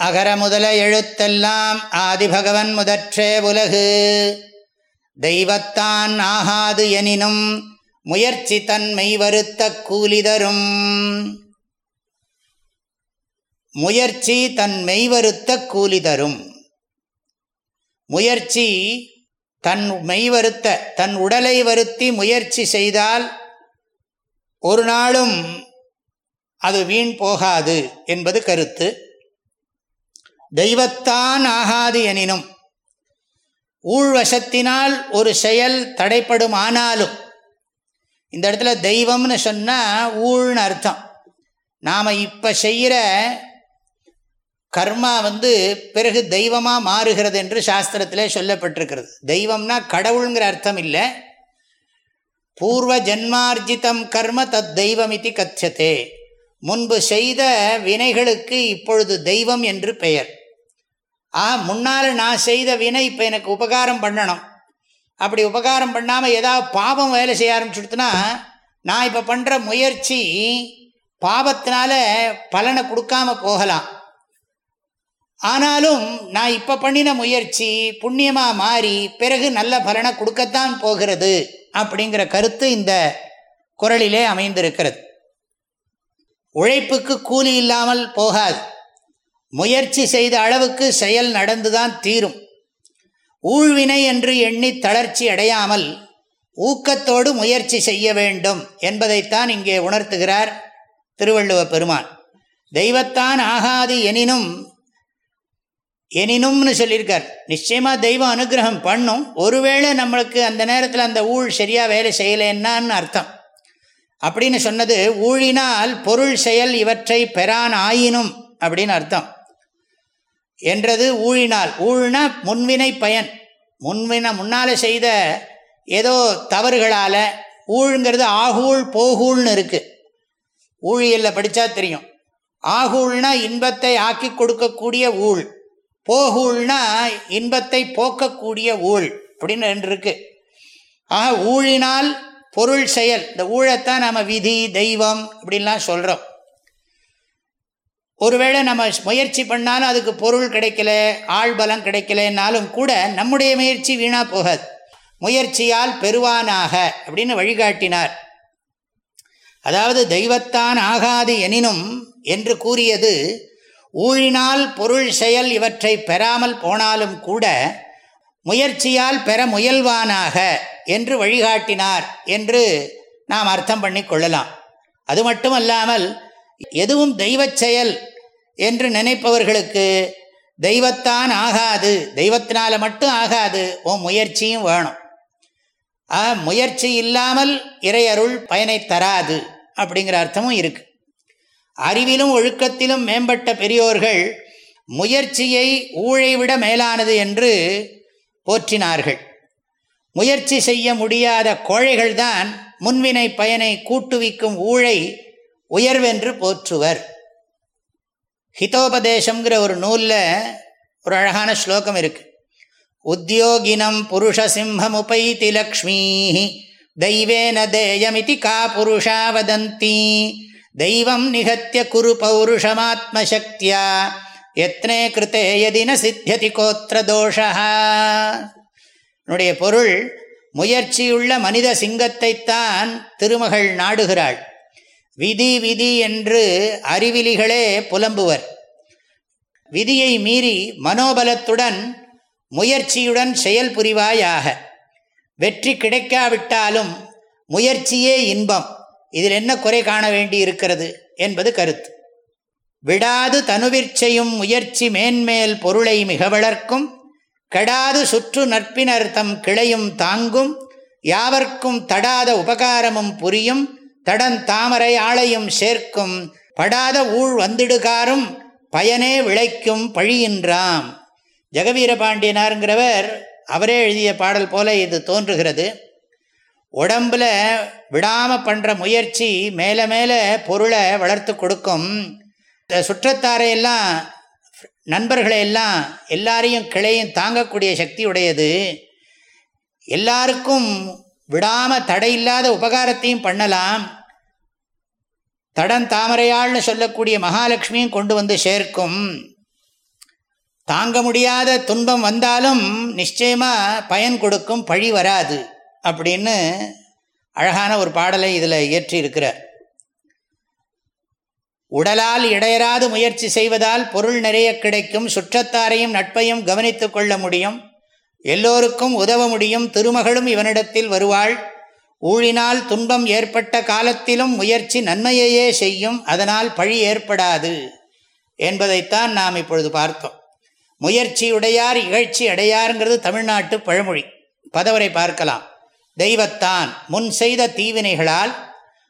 அகர முதல எழுத்தெல்லாம் ஆதிபகவன் முதற்றே உலகு. தெய்வத்தான் ஆகாது எனினும் முயற்சி தன்மை வருத்த கூலிதரும். முயற்சி தன் மெய்வருத்த கூலி தரும் முயற்சி தன் மெய்வருத்த தன் உடலை வருத்தி முயற்சி செய்தால் ஒரு நாளும் அது வீண் போகாது என்பது கருத்து. தெய்வத்தான் ஆகாது எனினும் ஊழ்வசத்தினால் ஒரு செயல் தடைப்படும் ஆனாலும் இந்த இடத்துல தெய்வம்னு சொன்னால் ஊழ்னு அர்த்தம். நாம் இப்போ செய்கிற கர்மா வந்து பிறகு தெய்வமாக மாறுகிறது என்று சாஸ்திரத்திலே சொல்லப்பட்டிருக்கிறது. தெய்வம்னா கடவுளுங்கிற அர்த்தம் இல்லை. பூர்வ ஜென்மார்ஜிதம் கர்ம தத் தெய்வம் இது கச்சதே முன்பு செய்த வினைகளுக்கு இப்பொழுது தெய்வம் என்று பெயர். ஆ முன்னால் நான் செய்த வினை இப்போ எனக்கு உபகாரம் பண்ணணும். அப்படி உபகாரம் பண்ணாமல் ஏதாவது பாவம் வேலை செய்ய ஆரம்பிச்சுடுத்துனா நான் இப்போ பண்ணுற முயற்சி பாவத்தினால பலனை கொடுக்காம போகலாம். ஆனாலும் நான் இப்போ பண்ணின முயற்சி புண்ணியமாக மாறி பிறகு நல்ல பலனை கொடுக்கத்தான் போகிறது அப்படிங்கிற கருத்து இந்த குரலிலே அமைந்திருக்கிறது. உழைப்புக்கு கூலி இல்லாமல் போகாது. முயற்சி செய்த அளவுக்கு செயல் நடந்துதான் தீரும். ஊழ்வினை என்று எண்ணி தளர்ச்சி அடையாமல் ஊக்கத்தோடு முயற்சி செய்ய வேண்டும் என்பதைத்தான் இங்கே உணர்த்துகிறார் திருவள்ளுவ பெருமான். தெய்வத்தான் ஆகாது எனினும் எனினும்னு சொல்லியிருக்கார். நிச்சயமாக தெய்வம் அனுகிரகம் பண்ணும். ஒருவேளை நம்மளுக்கு அந்த நேரத்தில் அந்த ஊழ் சரியாக வேலை செய்யலைன்னான்னு அர்த்தம். அப்படின்னு சொன்னது ஊழினால் பொருள் செயல் இவற்றை பெறான் ஆயினும் அப்படின்னு அர்த்தம். என்றது ஊழினால். ஊழ்னா முன்வினை பயன். முன்வின முன்னால் செய்த ஏதோ தவறுகளால் ஊழுங்கிறது ஆகூழ் போகூழ்னு இருக்குது ஊழியலில் படித்தா தெரியும். ஆகூழ்னா இன்பத்தை ஆக்கி கொடுக்கக்கூடிய ஊழ். போகூழ்னா இன்பத்தை போக்கக்கூடிய ஊழ் அப்படின்னு ரெண்டு இருக்கு. ஆக ஊழினால் பொருள் செயல். இந்த ஊழத்தான் நம்ம விதி தெய்வம் அப்படின்லாம் சொல்கிறோம் ஒருவேளை நம்ம முயற்சி பண்ணாலும் அதுக்கு பொருள் கிடைக்கல ஆழ்பலம் கிடைக்கலனாலும் கூட நம்முடைய முயற்சி வீணாக போகாது. முயற்சியால் பெறுவானாக அப்படின்னு வழிகாட்டினார். அதாவது தெய்வத்தான் ஆகாது எனினும் என்று கூறியது ஊழினால் பொருள் செயல் இவற்றை பெறாமல் போனாலும் கூட முயற்சியால் பெற முயல்வானாக என்று வழிகாட்டினார் என்று நாம் அர்த்தம் பண்ணி கொள்ளலாம். அது மட்டுமல்லாமல் எதுவும் தெய்வ செயல் என்று நினைப்பவர்களுக்கு தெய்வத்தான் ஆகாது தெய்வத்தினால மட்டும் ஆகாது உன் முயற்சியும் வேணும். ஆ முயற்சி இல்லாமல் இறையருள் பயனை தராது அப்படிங்கிற அர்த்தமும் இருக்குது அறிவிலும் ஒழுக்கத்திலும் மேம்பட்ட பெரியோர்கள் முயற்சியை ஊழை விட மேலானது என்று போற்றினார்கள். முயற்சி செய்ய முடியாத கோழைகள்தான் முன்வினை பயனை கூட்டுவிக்கும் ஊழை உயர்வென்று போற்றுவர். ஹிதோபதேசங்கிற ஒரு நூலில் ஒரு அழகான ஸ்லோகம் இருக்கு. உத்தியோகினம் புருஷ சிம்மமுபைத்தி லக்ஷ்மீ தெய்வேன தேயமிதி கா புருஷா வதந்தி தெய்வம் நிகத்திய குரு பௌருஷமாத்மசக்தியா எத்னே கிருத்தே எதின சித்தியதி கோத்திர தோஷா என்னுடைய பொருள் முயற்சியுள்ள மனித சிங்கத்தைத்தான் திருமகள் நாடுகிறாள். விதி விதி என்று அறிவிலிகளே புலம்புவர். விதியை மீறி மனோபலத்துடன் முயற்சியுடன் செயல் புரிவாயாக. வெற்றி கிடைக்காவிட்டாலும் முயற்சியே இன்பம். இதில் என்ன குறை காண வேண்டி இருக்கிறது என்பது கருத்து. விடாது தனுவிற்செய்யும் முயற்சி மேன்மேல் பொருளை மிக வளர்க்கும். கெடாது சுற்று நட்பினர் தம் கிளையும் தாங்கும். யாவர்க்கும் தடாத உபகாரமும் புரியும். தடன் தாமரை ஆளையும் சேர்க்கும். படாத ஊழ் வந்திடுகாரும் பயனே விளைக்கும் பழியின்றாம். ஜெகவீர பாண்டியனாருங்கிறவர் அவரே எழுதிய பாடல் போல இது தோன்றுகிறது. உடம்பில் விடாமல் பண்ணுற முயற்சி மேலே மேலே பொருளை வளர்த்து கொடுக்கும். சுற்றத்தாரையெல்லாம் நண்பர்களை எல்லாம் எல்லாரையும் கிளையும் தாங்கக்கூடிய சக்தி உடையது. எல்லாருக்கும் விடாமல் தடையில்லாத உபகாரத்தையும் பண்ணலாம். தடன் தாமரையாள்னு சொல்லக்கூடிய மகாலட்சுமியும் கொண்டு வந்து சேர்க்கும். தாங்க முடியாத துன்பம் வந்தாலும் நிச்சயமாக பயன் கொடுக்கும் பழி வராது அப்படின்னு அழகான ஒரு பாடலை இதில் இயற்றி இருக்கிறார் உடலால் இடையராது முயற்சி செய்வதால் பொருள் நிறைய கிடைக்கும் சுற்றத்தாரையும் நட்பையும் கவனித்து கொள்ள முடியும். எல்லோருக்கும் உதவ முடியும் திருமகளும் இவனிடத்தில் வருவாள். ஊழினால் துன்பம் ஏற்பட்ட காலத்திலும் முயற்சி நன்மையையே செய்யும் அதனால் பழி ஏற்படாது என்பதைத்தான் நாம் இப்பொழுது பார்த்தோம். முயற்சியுடையார் இகழ்ச்சி அடையாருங்கிறது தமிழ்நாட்டு பழமொழி. பதவரை பார்க்கலாம். தெய்வத்தான் முன் செய்த தீவினைகளால்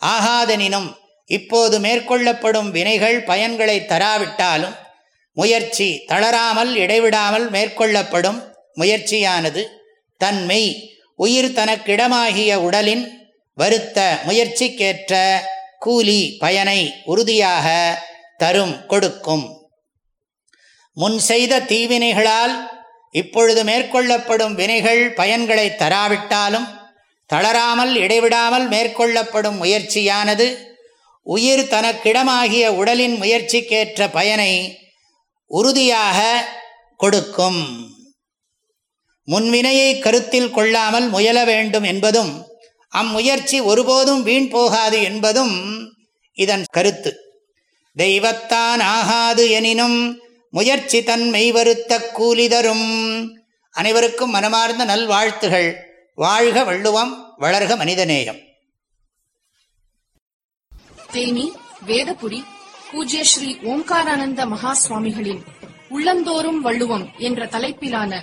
ஆகாதனினும் இப்போது மேற்கொள்ளப்படும் வினைகள் பயன்களை தராவிட்டாலும் முயற்சி தளராமல் இடைவிடாமல் மேற்கொள்ளப்படும் முயற்சியானது தன்மை உயிர் தனக்கிடமாகிய உடலின் வருத்த முயற்சிக்கேற்ற கூலி பயனை உறுதியாக தரும் கொடுக்கும். முன் செய்த தீவினைகளால் இப்பொழுது மேற்கொள்ளப்படும் வினைகள் பயன்களை தராவிட்டாலும் தளராமல் இடைவிடாமல் மேற்கொள்ளப்படும் முயற்சியானது உயிர் தனக்கிடமாகிய உடலின் முயற்சிக்கேற்ற பயனை உறுதியாக கொடுக்கும். முன்வினையை கருத்தில் கொள்ளாமல் முயல வேண்டும் என்பதும் அம்முயற்சி ஒருபோதும் வீண் போகாது என்பதும் இதன் கருத்து. தெய்வத்தான் ஆகாது எனினும் முயற்சி தன்மை வருத்த கூலிதரும். அனைவருக்கும் மனமார்ந்த நல்வாழ்த்துகள். வாழ்க வள்ளுவம் வளர்க மனிதநேயம். தேனி வேதபுரி பூஜ்ய ஸ்ரீ ஓம்காரானந்த மகா சுவாமிகளின் உள்ளந்தோறும் வள்ளுவம் என்ற தலைப்பிலான